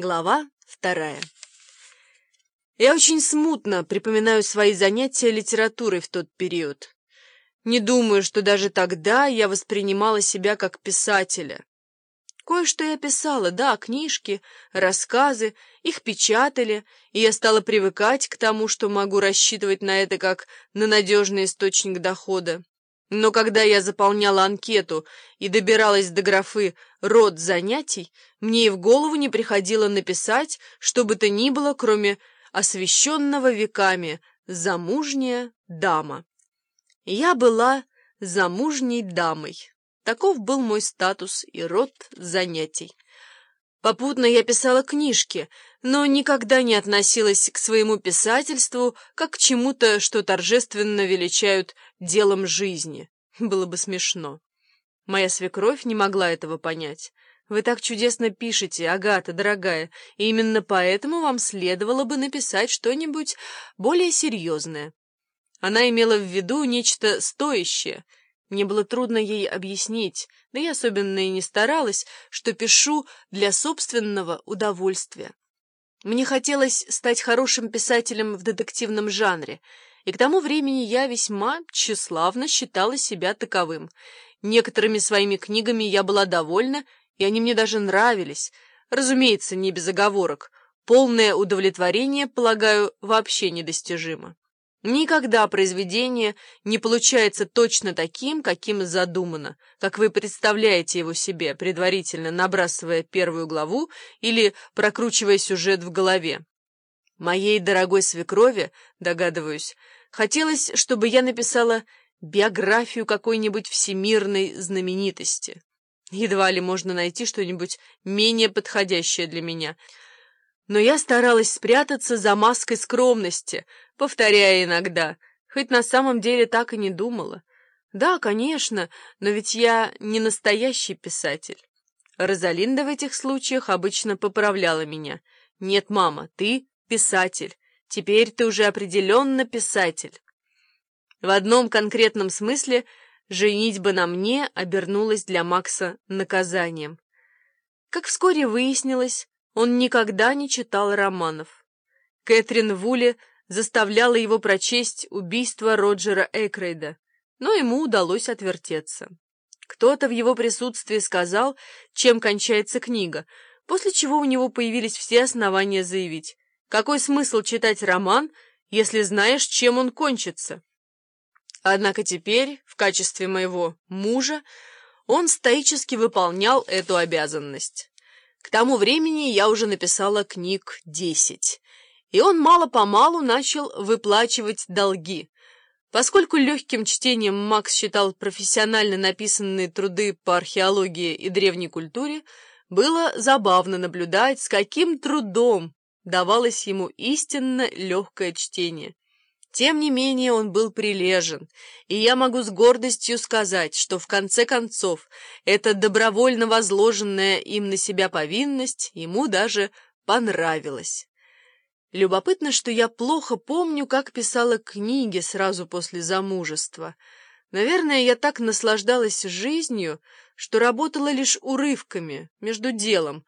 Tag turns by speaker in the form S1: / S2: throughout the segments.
S1: Глава вторая. Я очень смутно припоминаю свои занятия литературой в тот период. Не думаю, что даже тогда я воспринимала себя как писателя. Кое-что я писала, да, книжки, рассказы, их печатали, и я стала привыкать к тому, что могу рассчитывать на это как на надежный источник дохода. Но когда я заполняла анкету и добиралась до графы «род занятий», мне и в голову не приходило написать, что бы то ни было, кроме освященного веками «замужняя дама». Я была замужней дамой. Таков был мой статус и род занятий. Попутно я писала книжки, но никогда не относилась к своему писательству как к чему-то, что торжественно величают делом жизни. Было бы смешно. Моя свекровь не могла этого понять. Вы так чудесно пишете, Агата, дорогая, и именно поэтому вам следовало бы написать что-нибудь более серьезное. Она имела в виду нечто стоящее — мне было трудно ей объяснить, да я особенно и не старалась, что пишу для собственного удовольствия. Мне хотелось стать хорошим писателем в детективном жанре, и к тому времени я весьма тщеславно считала себя таковым. Некоторыми своими книгами я была довольна, и они мне даже нравились. Разумеется, не без оговорок. Полное удовлетворение, полагаю, вообще недостижимо. Никогда произведение не получается точно таким, каким задумано, как вы представляете его себе, предварительно набрасывая первую главу или прокручивая сюжет в голове. Моей дорогой свекрови, догадываюсь, хотелось, чтобы я написала биографию какой-нибудь всемирной знаменитости. Едва ли можно найти что-нибудь менее подходящее для меня — но я старалась спрятаться за маской скромности, повторяя иногда, хоть на самом деле так и не думала. Да, конечно, но ведь я не настоящий писатель. Розалинда в этих случаях обычно поправляла меня. «Нет, мама, ты писатель. Теперь ты уже определенно писатель». В одном конкретном смысле женитьба на мне обернулась для Макса наказанием. Как вскоре выяснилось, он никогда не читал романов. Кэтрин Вулли заставляла его прочесть «Убийство Роджера Экрейда», но ему удалось отвертеться. Кто-то в его присутствии сказал, чем кончается книга, после чего у него появились все основания заявить, какой смысл читать роман, если знаешь, чем он кончится. Однако теперь, в качестве моего мужа, он стоически выполнял эту обязанность. К тому времени я уже написала книг десять, и он мало-помалу начал выплачивать долги. Поскольку легким чтением Макс считал профессионально написанные труды по археологии и древней культуре, было забавно наблюдать, с каким трудом давалось ему истинно легкое чтение. Тем не менее он был прилежен, и я могу с гордостью сказать, что в конце концов эта добровольно возложенная им на себя повинность ему даже понравилась. Любопытно, что я плохо помню, как писала книги сразу после замужества. Наверное, я так наслаждалась жизнью, что работала лишь урывками, между делом.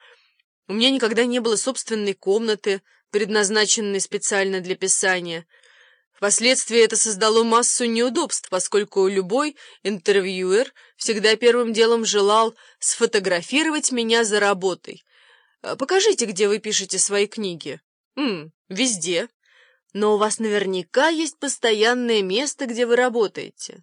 S1: У меня никогда не было собственной комнаты, предназначенной специально для писания — Впоследствии это создало массу неудобств, поскольку любой интервьюер всегда первым делом желал сфотографировать меня за работой. «А «Покажите, где вы пишете свои книги». «М, везде. Но у вас наверняка есть постоянное место, где вы работаете».